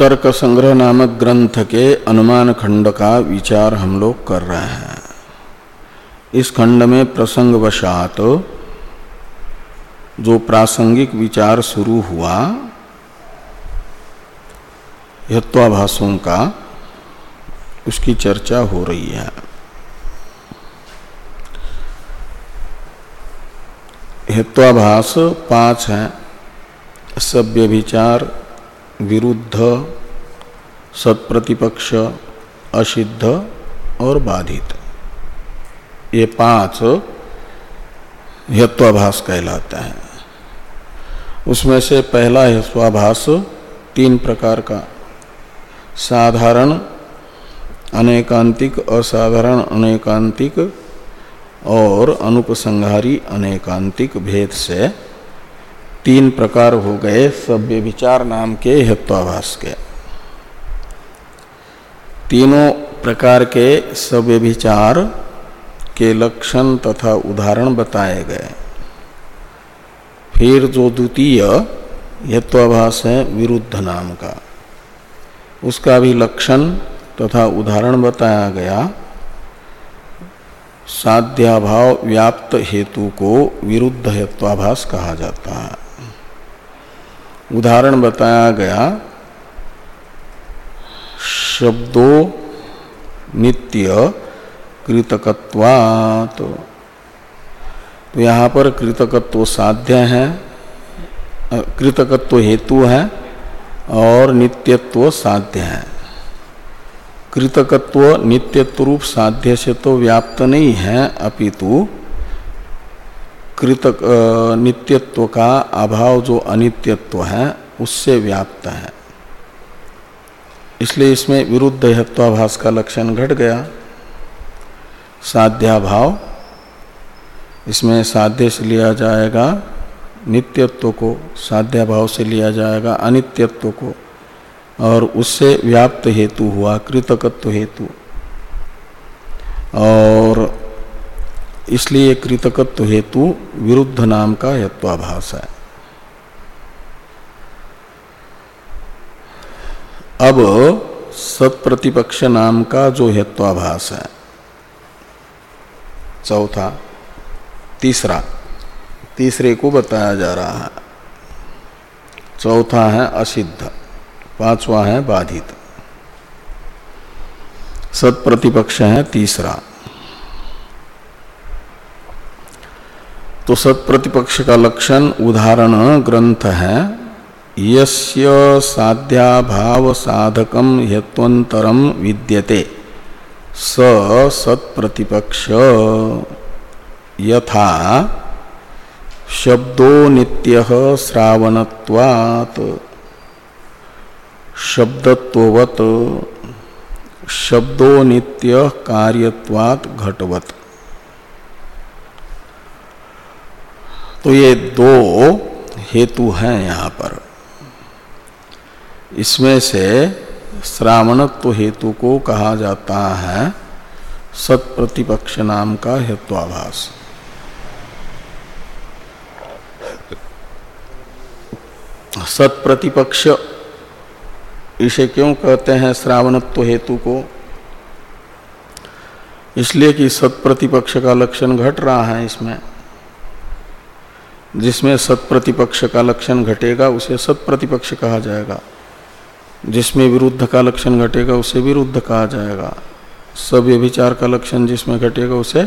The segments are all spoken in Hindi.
तर्क संग्रह नामक ग्रंथ के अनुमान खंड का विचार हम लोग कर रहे हैं इस खंड में प्रसंगवशात जो प्रासंगिक विचार शुरू हुआ यत्वाभाषों का उसकी चर्चा हो रही है। हेत्वाभास पाँच है सभ्य विचार विरुद्ध, सत्प्रतिपक्ष, असिद्ध और बाधित। ये पाँच हेत्वाभास कहलाता है। उसमें से पहला हेत्वाभास तीन प्रकार का। साधारण, अनेकांतिक, असाधारण, अनेकांतिक और अनुपसंहारी अनेकांतिक भेद से तीन प्रकार हो गए सभ्य विचार नाम के हेत्वाभास के। तीनों प्रकार के सभ्य विचार के लक्षण तथा उदाहरण बताए गए। फिर जो द्वितीय हेत्वाभास है, विरुद्ध नाम का। उसका भी लक्षण तथा उदाहरण बताया गया। साध्याभाव व्याप्त हेतु को विरुद्ध हेत्वाभास कहा जाता है। उदाहरण बताया गया, शब्दों नित्य कृतकत्वात्। तो यहाँ पर कृतकत्व साध्य है कृतकत्व हेतु है और नित्यत्व साध्य है। कृतकत्व नित्यत्व रूप साध्य से तो व्याप्त नहीं है, अपितु कृतक नित्यत्व का अभाव जो अनित्यत्व है, उससे व्याप्त है। इसलिए इसमें विरुद्ध हेत्वाभास का लक्षण घट गया। साध्याभाव, इसमें साध्य से लिया जाएगा, नित्यत्व को साध्याभाव से लिया जाएगा, अनित्यत्व को, और उससे व्याप्त हेतु हुआ, कृतकत्व हेतु। और इसलिए कृतकत्व हेतु विरुद्ध नाम का हेत्वाभास है। अब सत्प्रतिपक्ष नाम का जो हेत्वाभास है, चौथा, तीसरा, तीसरे को बताया जा रहा है। चौथा है असिद्ध, पांचवा है बाधित। सत प्रतिपक्ष है तीसरा। तो सत प्रतिपक्ष का लक्षण उदाहरण ग्रंथ है। यस्य साध्याभाव साधकम हेत्वंतरम विद्यते। स सत्प्रतिपक्ष। यथा शब्दो नित्य श्रावणत्वात्। शब्दत्ववत। शब्दो नित्य कार्यत्वात घटवत। तो ये दो हेतु हैं यहाँ पर। इसमें से श्रावणत्व हेतु को कहा जाता है सत्प्रतिपक्ष नाम का हेत्वाभास। सत्प्रतिपक्ष, इसे क्यों कहते हैं श्रावणत्व हेतु को? इसलिए कि सत्प्रतिपक्ष का लक्षण घट रहा है इसमें। जिसमें सत्प्रतिपक्ष का लक्षण घटेगा, उसे सत्प्रतिपक्ष कहा जाएगा। जिसमें विरुद्ध का लक्षण घटेगा, उसे विरुद्ध कहा जाएगा। सभ्य विचार का लक्षण जिसमें घटेगा, उसे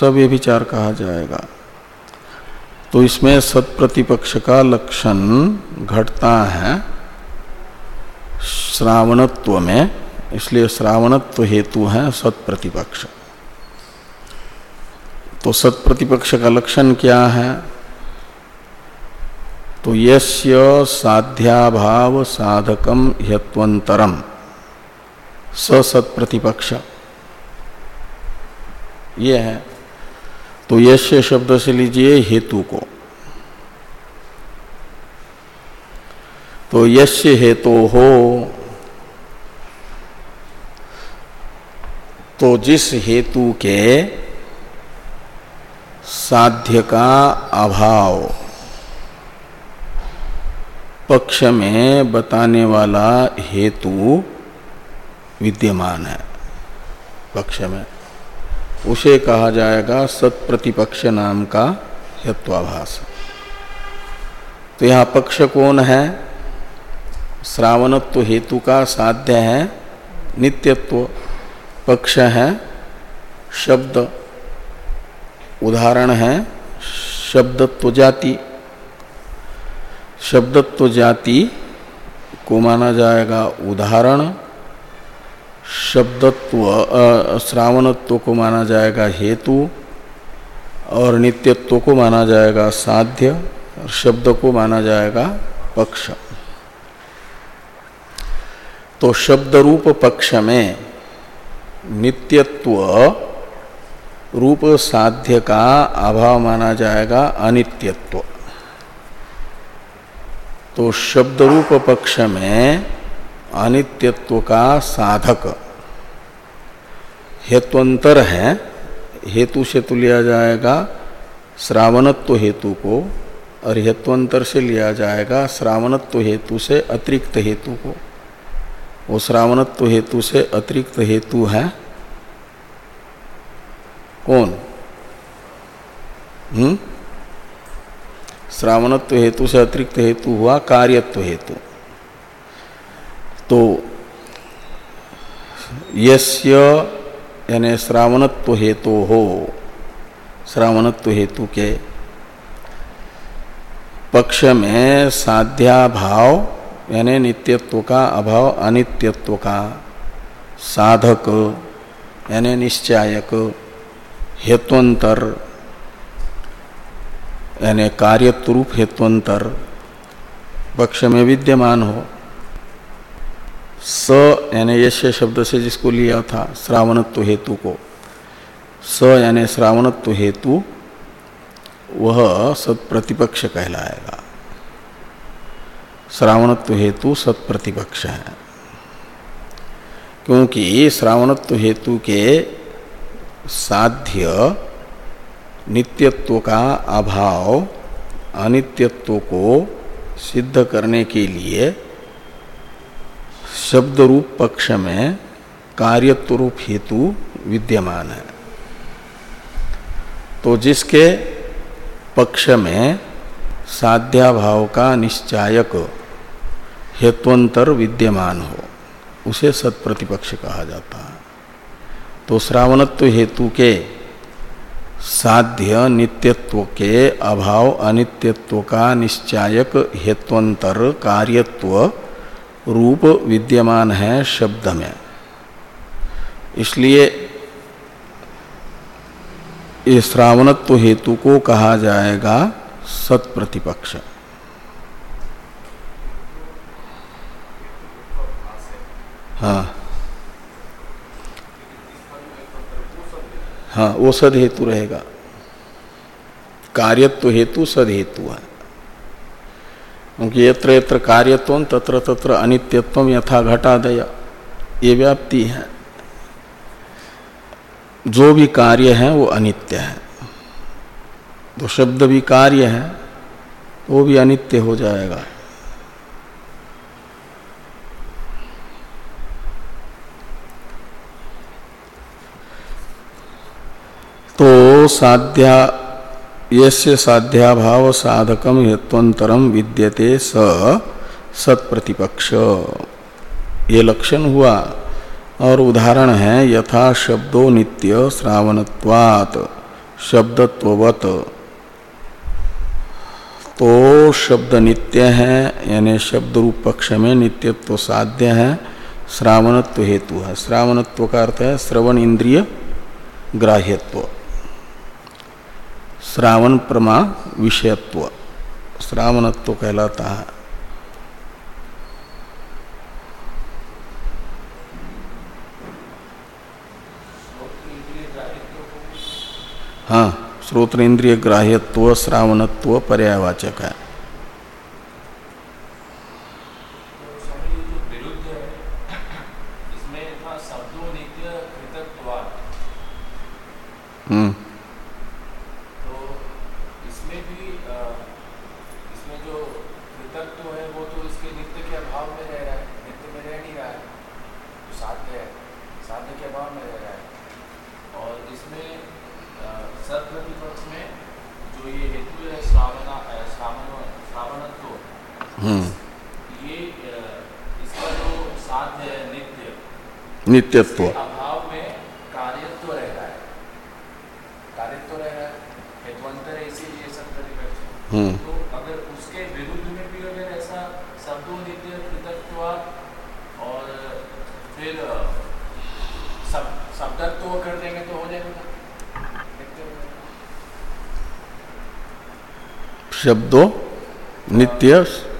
सभ्य विचार कहा जाएगा। तो इसमें सत्प्रतिपक्ष का लक्षण घटता है श्रावणत्व में, इसलिए श्रावणत्व हेतु है सत्प्रतिपक्ष। तो सत्प्रतिपक्ष का लक्षण क्या है? तो यस्य साध्याभाव साधकम यत्वंतरम स सत्प्रतिपक्ष ये है। तो यश्य शब्द से लीजिए हेतु को। तो यश्य हेतु हो तो जिस हेतु के साध्य का अभाव पक्ष में बताने वाला हेतु विद्यमान है। पक्ष में। उसे कहा जाएगा सत्प्रतिपक्ष नाम का हेत्वाभास तो यहाँ पक्ष कौन है? श्रावणत्व हेतु का साध्य है, नित्यत्व। पक्ष है, शब्द। उदाहरण है, शब्दत्व जाति। शब्दत्व जाति को माना जाएगा उदाहरण। शब्दत्व श्रावणत्व को माना जाएगा हेतु और नित्यत्व को माना जाएगा साध्य और शब्द को माना जाएगा पक्ष। तो शब्द रूप पक्ष में नित्यत्व रूप साध्य का अभाव माना जाएगा अनित्यत्व। तो शब्द रूप पक्ष में अनित्यत्व का साधक। हेत्वंतर है, हेतु से तो लिया जाएगा श्रावणत्व हेतु को, और हेत्वंतर से लिया जाएगा श्रावणत्व हेतु से अतिरिक्त हेतु को। वो श्रावणत्व हेतु से अतिरिक्त हेतु है। कौन? हम्म? श्रावणत्व हेतु से अतिरिक्त हेतु हुआ कार्यत्व हेतु। तो यस्य यानी श्रावणत्व हेतु हो, श्रावणत्व हेतु के पक्ष में साध्या भाव यानी नित्यत्व का अभाव, अनित्यत्व का साधक यानी निश्चायक हेत्वंतर यानी कार्यत्वरूप हेत्वंतर पक्ष में विद्यमान हो। स यानी यश शब्द से जिसको लिया था, श्रावणत्व हेतु को। स यानी श्रावणत्व हेतु, वह सत्प्रतिपक्ष कहलाएगा। श्रावणत्व हेतु सत्प्रतिपक्ष है। क्योंकि श्रावणत्व हेतु के साध्य नित्यत्व का अभाव, अनित्यत्व को सिद्ध करने के लिए शब्द रूप पक्ष में कार्यत्व रूप हेतु विद्यमान है। तो जिसके पक्ष में साध्याभाव का निश्चायक हेत्वंतर विद्यमान हो, उसे सत्प्रतिपक्ष कहा जाता है। तो श्रावणत्व हेतु के साध्य नित्यत्व के अभाव अनित्यत्व का निश्चायक हेत्वंतर कार्यत्व रूप विद्यमान है शब्द में। इसलिए ये श्रावणत्व हेतु को कहा जाएगा सत्प्रतिपक्ष। हाँ। हाँ वो सद हेतु रहेगा। कार्यत्व हेतु सद हेतु है। क्योंकि यत्र यत्र कार्यत्व तत्र तत्र अनित्यत्व यथा घटादय, ये व्याप्ति है। जो भी कार्य है, वो अनित्य है। तो शब्द भी कार्य है, वो भी अनित्य हो जाएगा। तो साध्या, यस्य साध्याभाव साधकम हेत्वंतरम विद्यते स, सत्प्रतिपक्ष। ये लक्षण हुआ और उदाहरण है, यथा शब्दो नित्य श्रावणत्वात्, शब्दत्ववत। तो शब्द नित्य है, यानी शब्द रूप पक्ष में नित्यत्व साध्य है, श्रावणत्व हेतु है। श्रावणत्व का अर्थ है, श्रवण इंद्रिय ग्राह्यत्व। श्रावण प्रमा विषयत्व। श्रावणत्व कहलाता है। हाँ श्रोत्र इंद्रिय ग्राह्यत्व श्रावणत्व पर्यावाचक है। हम्म कृतत्व है वो तो इसके नित्य के अभाव में रह रहा है नित्य में रह नहीं रहा है जो साध्य है साध्य के अभाव में रह रहा है और इसमें सत प्रतिपक्ष में जो ये हेतु है श्रावणा श्रावण श्रावणत्व हम्म ये अ, इसका जो साध्य है नित्य नित्यत्व इसके अभाव में कार्यत्व रह रहा है कार्यत्व रह रहा है हेतुअंतर है इसीलिए सब प्रतिपक्ष है। हम्म तो अगर उसके विरुद्ध में भी अगर ऐसा शब्दों नित्य कृतत्व और फिर अ, सब शब्दत्व कर देंगे तो हो जाएगा नित्य हो जाएगा। शब्दों नित्य शब्दों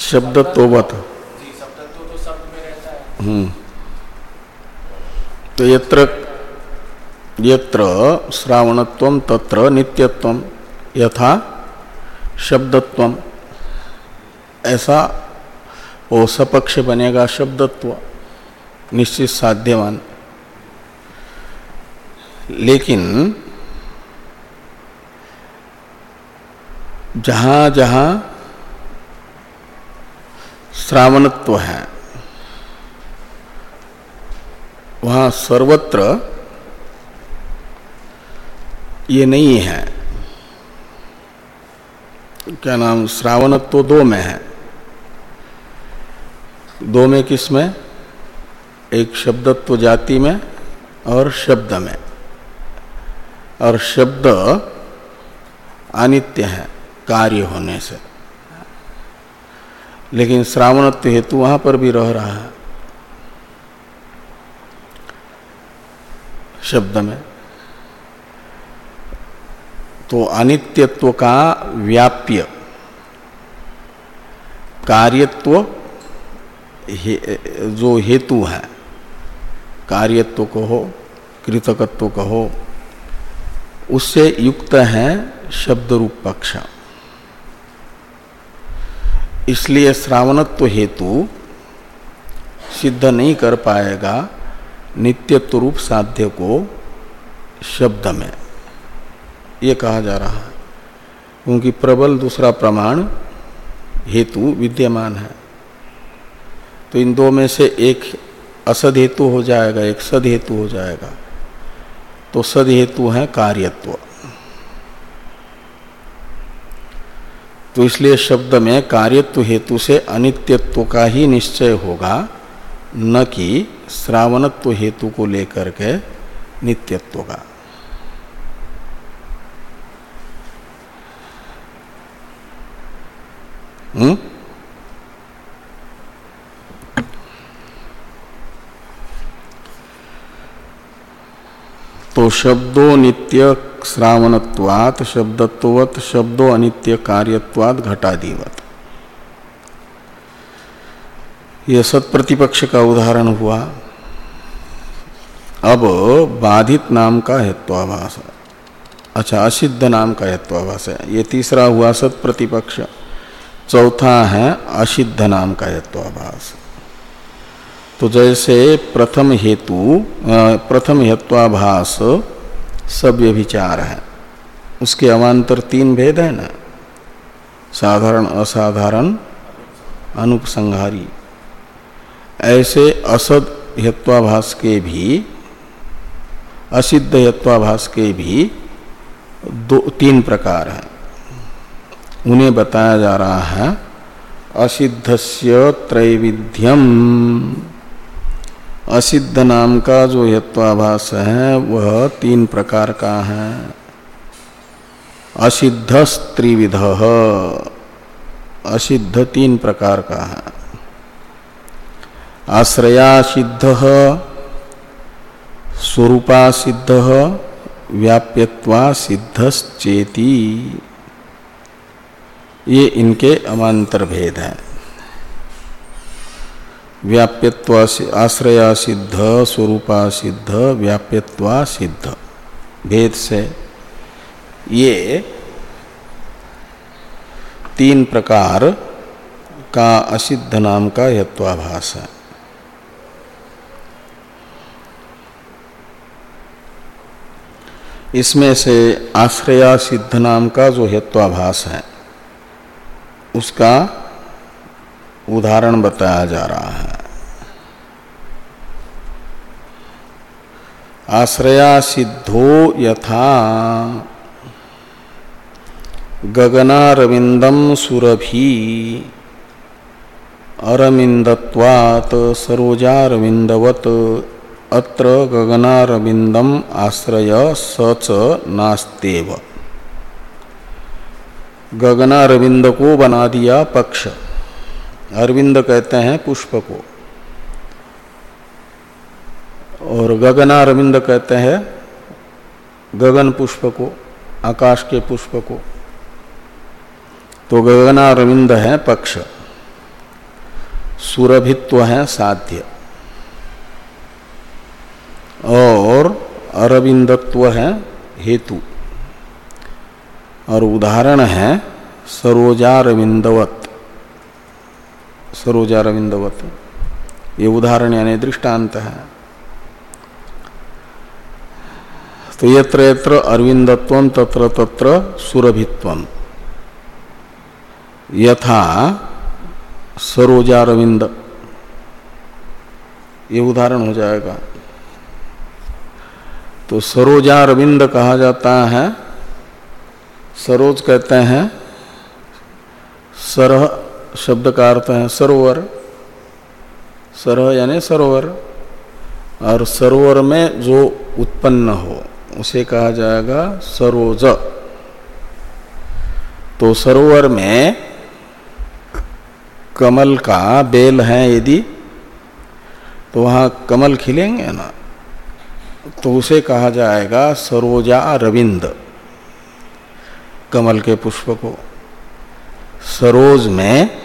शब्दत्ववत। तो शब्द रहता है। हम्म। तो यत्र यत्र श्रावणत्व तत्र नित्यत्व यथा शब्दत्व। ऐसा वो सपक्ष बनेगा शब्दत्व। निश्चित साध्यवान। लेकिन जहाँ जहाँ श्रावणत्व है, वहाँ सर्वत्र ये नहीं है। क्या नाम? श्रावणत्व दो में है। दो में किसमें? एक शब्दत्व जाति में और शब्द में। और शब्द अनित्य है कार्य होने से। लेकिन श्रावणत्व हेतु वहाँ पर भी रह रहा है। शब्द में। तो अनित्यत्व का व्याप्य। कार्यत्व हे, जो हेतु है कार्यत्व कहो कृतकत्व कहो उससे युक्त है शब्द रूप पक्ष। इसलिए श्रावणत्व हेतु सिद्ध नहीं कर पाएगा नित्यत्व रूप साध्य को शब्द में। ये कहा जा रहा है। क्योंकि प्रबल दूसरा प्रमाण हेतु विद्यमान है। तो इन दो में से एक असद हेतु हो जाएगा, एक सद हेतु हो जाएगा। तो सद हेतु है कार्यत्व। तो इसलिए शब्द में कार्यत्व हेतु से अनित्यत्व का ही निश्चय होगा, न कि श्रावणत्व हेतु को लेकर के नित्यत्व का। हम्म? तो शब्दो नित्य श्रावणत्वात शब्दत्वत शब्दो अनित्य कार्यत्वात घटादिवत। यह सत्प्रतिपक्ष का उदाहरण हुआ, अब बाधित नाम का हेत्वाभास अच्छा असिद्ध नाम का हेत्वाभास है। ये तीसरा हुआ सत्प्रतिपक्ष, चौथा है असिद्ध नाम का हेत्वाभास। तो जैसे प्रथम हेतु प्रथम हेत्वाभास सभ्य विचार है। उसके अवान्तर तीन भेद है ना? साधारण, असाधारण, अनुपसंहारी। ऐसे असद हेत्वाभास के भी, असिद्ध हेत्वाभास के भी दो, तीन प्रकार हैं। उन्हें बताया जा रहा है, असिद्धस्य त्रैविध्यम। असिद्ध नाम का जो हेत्वाभास है, वह तीन प्रकार का है। असिद्ध त्रिविध असिद्ध तीन प्रकार का है। आश्रया सिद्ध स्वरूपा सिद्ध व्याप्यत्वा सिद्धश्चेती ये इनके अमांतर भेद हैं। व्याप्यत्वा आश्रया सिद्ध स्वरूपा सिद्ध व्याप्यत्वा सिद्ध भेद से ये तीन प्रकार का असिद्ध नाम का यत्वाभास है। इसमें से आश्रया सिद्ध नाम का जो हेत्वाभास है, उसका उदाहरण बताया जा रहा है। आश्रया सिद्धो यथा गगनारविंदम सुरभि अरविंदत्वात् सरोजारविंदवत अत्र गगनारविंदम आश्रय सच नास्तेव। गगनारविंद को बना दिया पक्ष। अरविंद कहते हैं पुष्प को। और गगनारविंद कहते हैं गगन पुष्प को, आकाश के पुष्प को। तो गगनारविंद है पक्ष। सुरभित्व है साध्य। और अरविंदत्व है हेतु। और उदाहरण है सरोजारविंदवत। सरोजारविंदवत ये उदाहरण यानी दृष्टांत है। तो यत्र यत्र अरविंदत्व तत्र तत्र सुरभित्व। यथा सरोजारविंद ये उदाहरण हो जाएगा। तो सरोजारविंद कहा जाता है। सरोज कहते हैं, सरह शब्द का अर्थ है सरोवर। सरह यानी सरोवर। और सरोवर में जो उत्पन्न हो, उसे कहा जाएगा सरोज। तो सरोवर में कमल का बेल है यदि तो वहाँ कमल खिलेंगे ना तो उसे कहा जाएगा सरोजा रविंद कमल के पुष्प को। सरोज में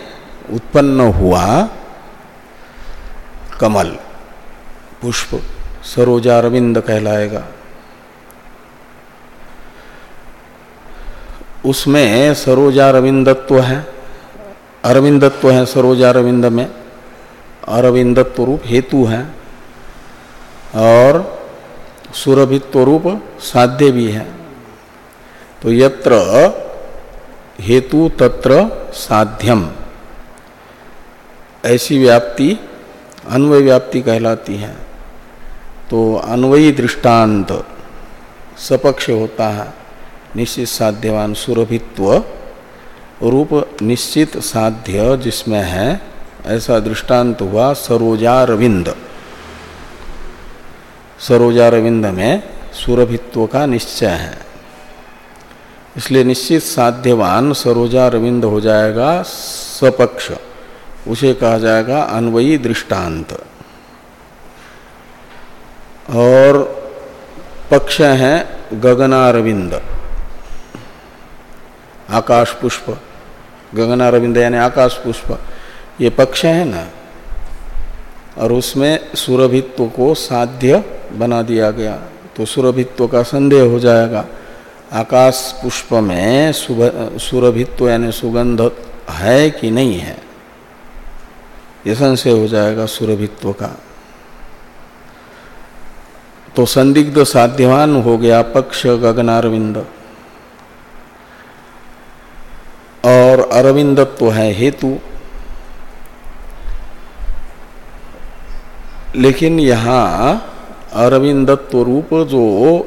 उत्पन्न हुआ कमल, पुष्प सरोजारविंद कहलाएगा। उसमें सरोजारविंदत्व है, अरविंदत्व है सरोजारविंद में, अरविंदत्व रूप हेतु है, और सुरभित्व रूप साध्य भी है। तो यत्र हेतु तत्र साध्यम। ऐसी व्याप्ति, अन्वय व्याप्ति कहलाती है। तो अन्वयी दृष्टांत सपक्ष होता है। निश्चित साध्यवान सुरभित्व रूप निश्चित साध्य जिसमें है। ऐसा दृष्टांत हुआ सरोजारविंद। सरोजारविंद में सुरभित्व का निश्चय है। इसलिए निश्चित साध्यवान सरोजा रविंद हो जाएगा सपक्ष उसे कहा जाएगा अन्वयी दृष्टांत। और पक्ष है गगनारविंद आकाश पुष्प। गगनारविंद यानी आकाश पुष्प। ये पक्ष है ना? और उसमें सुरभित्व को साध्य बना दिया गया। तो सुरभित्व का संदेह हो जाएगा। आकाश पुष्प में सुरभित्व यानी सुगंध है कि नहीं है? ये संशय हो जाएगा सुरभित्व का। तो संदिग्ध साध्यवान हो गया पक्ष गगनारविंद। और अरविंदत्व तो है हेतु। लेकिन यहाँ अरविंदत्व रूप जो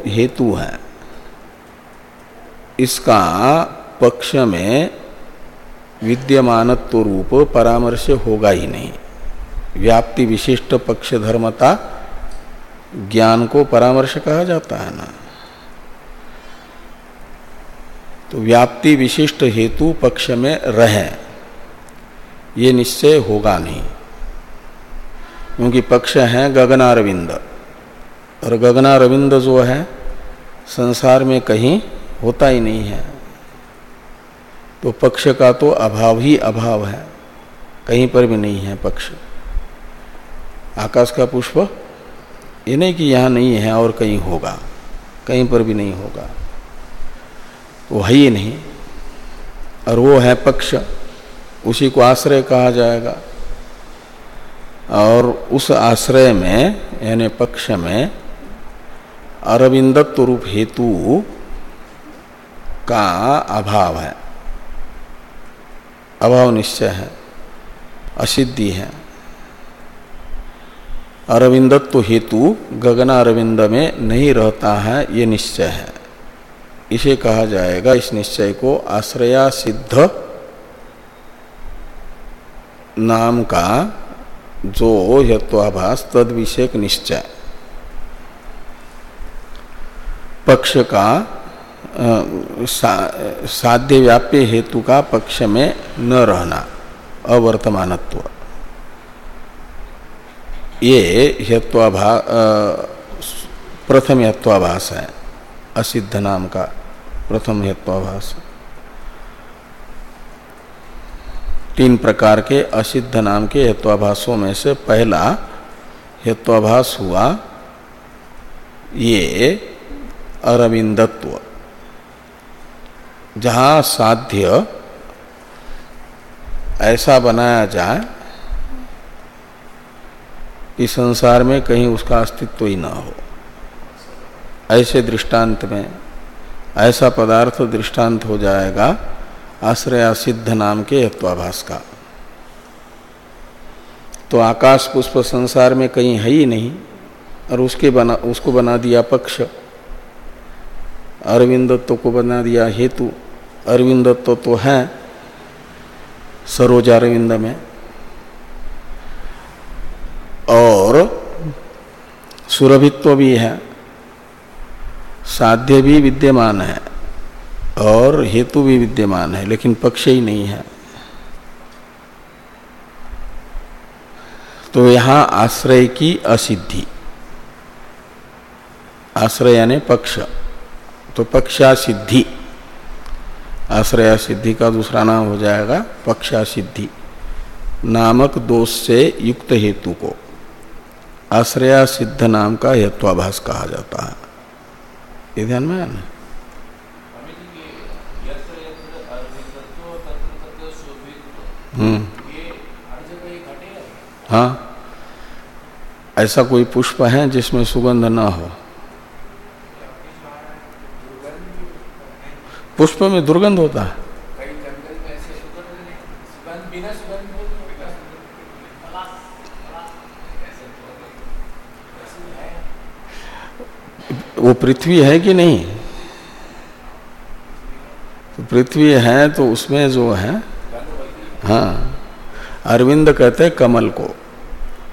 हेतु है। इसका पक्ष में विद्यमानत्व रूप परामर्श होगा ही नहीं। व्याप्ति विशिष्ट पक्ष धर्मता ज्ञान को परामर्श कहा जाता है ना। तो व्याप्ति विशिष्ट हेतु पक्ष में रहे, ये निश्चय होगा नहीं। क्योंकि पक्ष है गगनारविंद, और गगनारविंद जो है, संसार में कहीं होता ही नहीं है। तो पक्ष का तो अभाव ही अभाव है। कहीं पर भी नहीं है पक्ष। आकाश का पुष्प ये नहीं कि यहाँ नहीं है और कहीं होगा। कहीं पर भी नहीं होगा। वो है ही नहीं। और वो है पक्ष। उसी को आश्रय कहा जाएगा। और उस आश्रय में, यानी पक्ष में, अरविंदत्व रूप हेतु का अभाव है। अभाव निश्चय है, असिद्धि है। अरविंदत्व हेतु गगन अरविंद में नहीं रहता है, ये निश्चय है। इसे कहा जाएगा इस निश्चय को आश्रया सिद्ध नाम का जो हेत्वाभास तद विषयक निश्चय। पक्ष का सा, साध्य व्याप्य हेतु का पक्ष में न रहना अवर्तमानत्व। ये हेत्वाभा प्रथम हेत्वाभास है असिद्ध नाम का प्रथम हेत्वाभास तीन प्रकार के असिद्ध नाम के हेत्वाभासों में से पहला हेत्वाभास हुआ ये अरविंदत्व। जहाँ साध्य ऐसा बनाया जाए कि संसार में कहीं उसका अस्तित्व ही ना हो। ऐसे दृष्टांत में, ऐसा पदार्थ दृष्टांत हो जाएगा आश्रय सिद्ध नाम के हेत्वाभास का। तो आकाश पुष्प संसार में कहीं है ही नहीं, और उसके बना, उसको बना दिया पक्ष, अरविंदत्व को बना दिया हेतु अरविंदत्व तो है, सरोज अरविंद में। और सुरभित्व भी है, साध्य भी विद्यमान है, और हेतु भी विद्यमान है, लेकिन पक्ष ही नहीं है। तो यहाँ आश्रय की असिद्धि। आश्रय यानी पक्ष तो पक्षा सिद्धि आश्रय सिद्धि का दूसरा नाम हो जाएगा पक्षा सिद्धि। नामक दोष से युक्त हेतु को। आश्रया सिद्ध नाम का हेत्वाभास कहा जाता है। ये ध्यान में है ना? हम्म। हाँ। ऐसा कोई पुष्प है जिसमें सुगंध ना हो। पुष्प में दुर्गंध होता। है वो पृथ्वी है कि नहीं? तो पृथ्वी है तो उसमें जो है हाँ अरविंद कहते हैं कमल को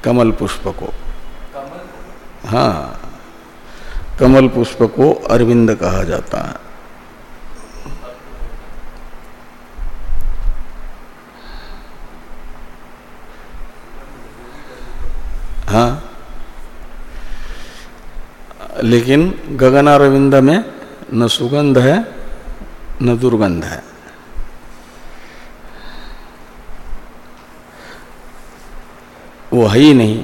कमल पुष्प को। हाँ कमल पुष्प को अरविंद कहा जाता है हाँ। लेकिन गगनारविंद में न सुगंध है, न दुर्गंध है। वो है ही नहीं।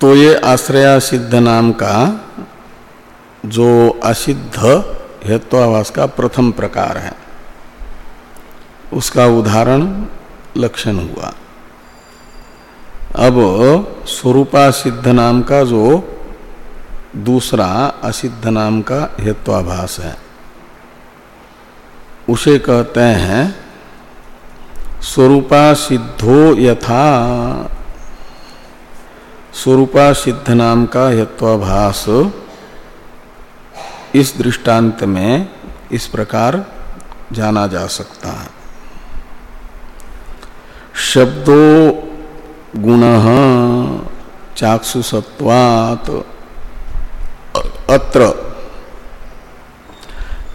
तो ये आश्रया सिद्ध नाम का जो असिद्ध हेत्वाभास का प्रथम प्रकार है। उसका उदाहरण लक्षण हुआ। अब स्वरूपा सिद्ध नाम का जो दूसरा असिद्ध नाम का हेत्वाभास है, उसे कहते हैं स्वरूपा सिद्धो यथा। स्वरूपा सिद्ध नाम का हेत्वाभास इस दृष्टांत में इस प्रकार जाना जा सकता है। शब्दो गुण चाक्षुसत्वात् अत्र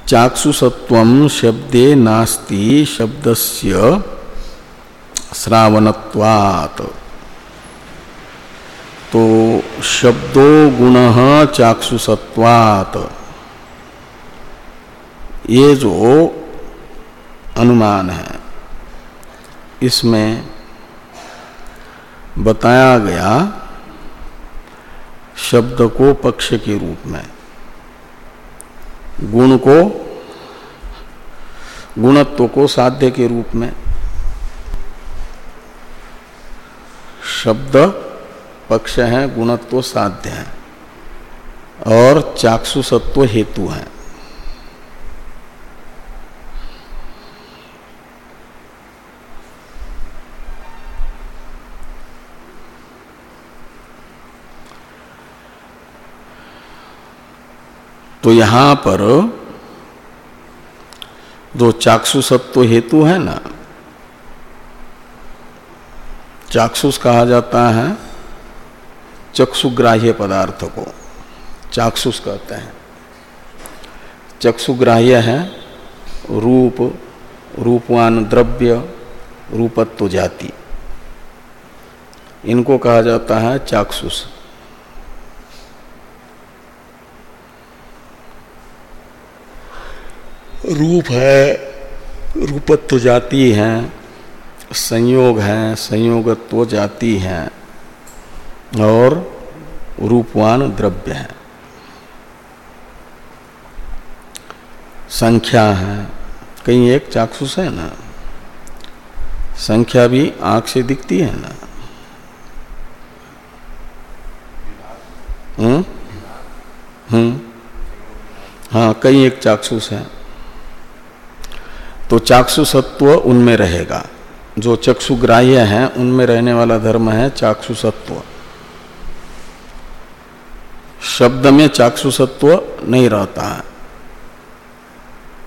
चाक्षुसत्व शब्दे नास्ति, शब्दस्य श्रावणत्वात्। तो शब्दो गुण चाक्षुसत्वात् ये जो अनुमान है। इसमें बताया गया शब्द को पक्ष के रूप में। गुण को, गुणत्व को साध्य के रूप में। शब्द पक्ष है, गुणत्व साध्य है और चाक्षुसत्व हेतु है। तो यहाँ पर जो चाक्षुसत्व हेतु है ना। चाक्षुष कहा जाता है चक्षुग्राह्य पदार्थ को। चाक्षुष कहते हैं। चक्षुग्राह्य है रूप, रूपवान द्रव्य, रूपत्व जाति। इनको कहा जाता है चाक्षुष। रूप है, रूपत्व जाति है, संयोग है, संयोगत्व जाति है, और रूपवान द्रव्य है। संख्या है, कहीं एक चाक्षुष है ना, संख्या भी आँख से दिखती है ना। हम्म? हम्म? हाँ कई एक चाक्षुष है। तो चाक्षु सत्व उनमें रहेगा। जो चक्षुग्राह्य है, उनमें रहने वाला धर्म है चाक्षु सत्व। शब्द में चाक्षु सत्व नहीं रहता है।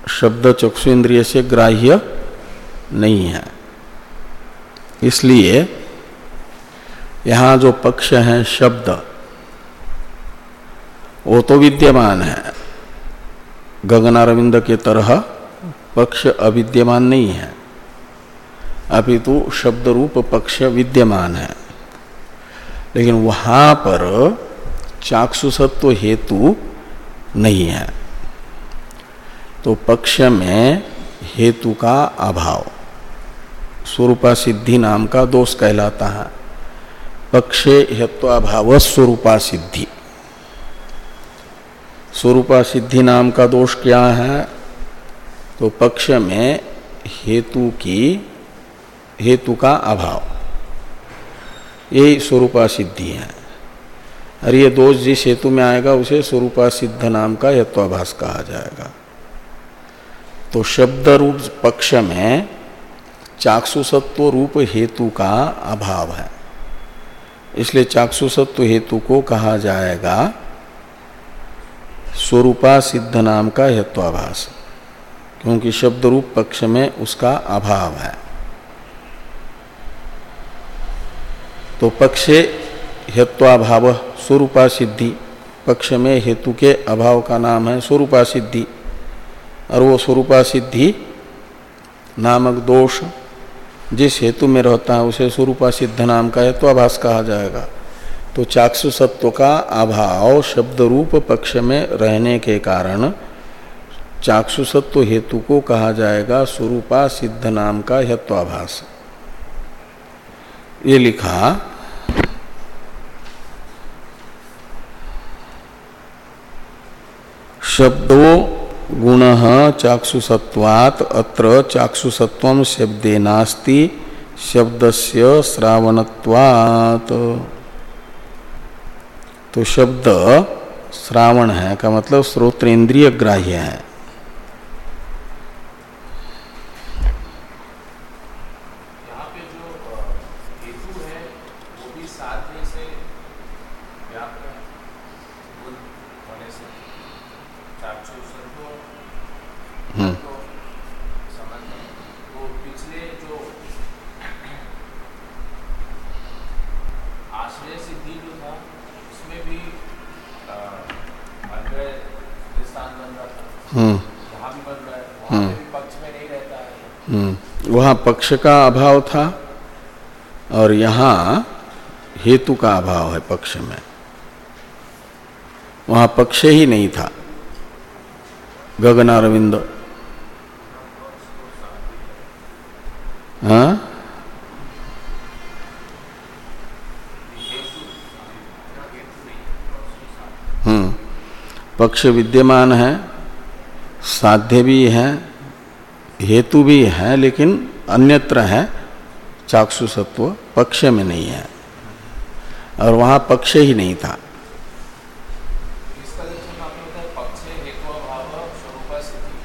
शब्द चक्षु इंद्रिय से ग्राह्य नहीं है। इसलिए यहाँ जो पक्ष है शब्द, वो तो विद्यमान है। गगनारविंद के तरह पक्ष अविद्यमान नहीं है। अपितु तो शब्द रूप पक्ष विद्यमान है। लेकिन वहाँ पर चाक्षुसत्व हेतु नहीं है। तो पक्ष में हेतु का अभाव, स्वरूपा सिद्धि नाम का दोष कहलाता है। पक्षे हेत्वाभाव स्वरूपा सिद्धि। स्वरूपा सिद्धि नाम का दोष क्या है? तो पक्ष में हेतु की, हेतु का अभाव। यही स्वरूपा सिद्धि है। और ये दोष जिस हेतु में आएगा, उसे स्वरूपा सिद्ध नाम का यत्वाभास कहा जाएगा। तो शब्द रूप पक्ष में चाक्षुसत्व रूप हेतु का अभाव है। इसलिए चाक्षुसत्व हेतु को कहा जाएगा, स्वरूपा सिद्ध नाम का हेत्वाभास क्योंकि शब्द रूप पक्ष में उसका अभाव है। तो पक्षे हेत्वाभाव स्वरूपा सिद्धि पक्ष में हेतु के अभाव का नाम है स्वरूपा सिद्धि और वो स्वरूपा सिद्धि नामक दोष जिस हेतु में रहता है, उसे स्वरूपा सिद्ध नाम का हेत्वाभास कहा जाएगा। तो चाक्षुसत्व का अभाव शब्द रूप पक्ष में रहने के कारण चाक्षुसत्व हेतु को कहा जाएगा स्वरूपा सिद्ध नाम का हेत्वाभास ये लिखा, शब्दो गुण चाक्षुसत्वात् अत्र चाक्षुसत्व शब्दे नास्ति, शब्दस्य श्रावणत्वात्। तो शब्द श्रावण है का मतलब श्रोत्रेंद्रिय ग्राह्य है। पक्ष का अभाव था और यहाँ हेतु का अभाव है पक्ष में। वहाँ पक्ष ही नहीं था। गगनारविंद हाँ? हम्म। पक्ष विद्यमान है, साध्य भी है, हेतु भी है, लेकिन अन्यत्र है चाक्षुसत्व पक्ष में नहीं है। और वहाँ पक्ष ही नहीं था।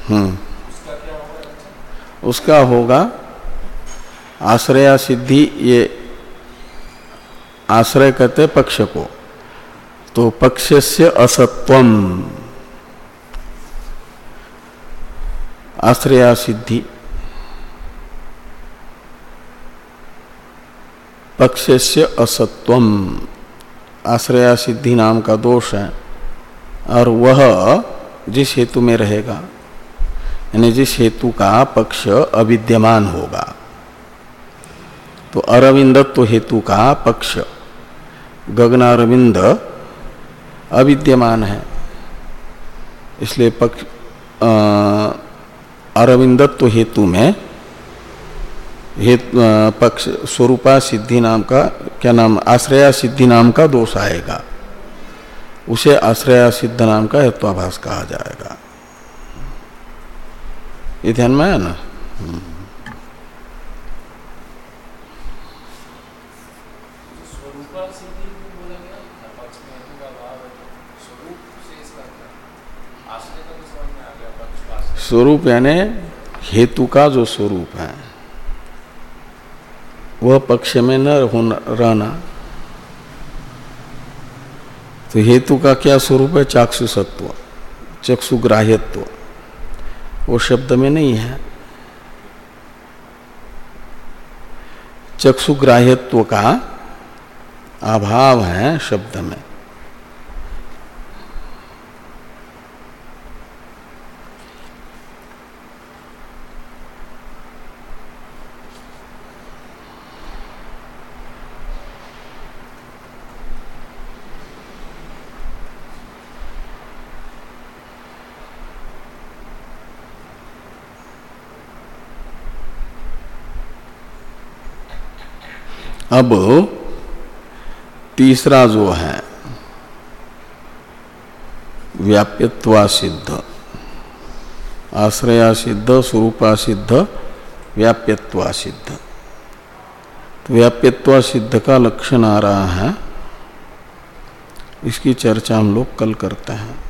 हम्म। उसका होगा? आश्रया सिद्धि ये आश्रय कहते पक्ष को। तो पक्ष से असत्वम। आश्रया सिद्धि। पक्ष से असत्वम। आश्रया सिद्धि नाम का दोष है। और वह जिस हेतु में रहेगा, यानी जिस हेतु का पक्ष अविद्यमान होगा तो अरविंदत्व हेतु का पक्ष, गगनारविंद अविद्यमान है। इसलिए पक्ष अरविंदत्व हेतु में पक्ष स्वरूपा सिद्धि नाम का क्या नाम आश्रया सिद्धि नाम का दोष आएगा। उसे आश्रया सिद्ध नाम का हेत्वाभाष कहा जाएगा। ये ध्यान में है ना? हम्म। स्वरूप यानी हेतु का जो स्वरूप है। वह पक्ष में न रहना। तो हेतु का क्या स्वरूप है? चाक्षुसत्व चक्षुग्राह्यत्व वो शब्द में नहीं है। चक्षुग्राह्यत्व का अभाव है शब्द में। अब तीसरा जो है, व्याप्यत्वा सिद्ध, आश्रया सिद्ध, स्वरूपा सिद्ध, व्याप्यत्वा सिद्ध। तो व्याप्यत्वा सिद्ध का लक्षण आ रहा है, इसकी चर्चा हम लोग कल करते हैं।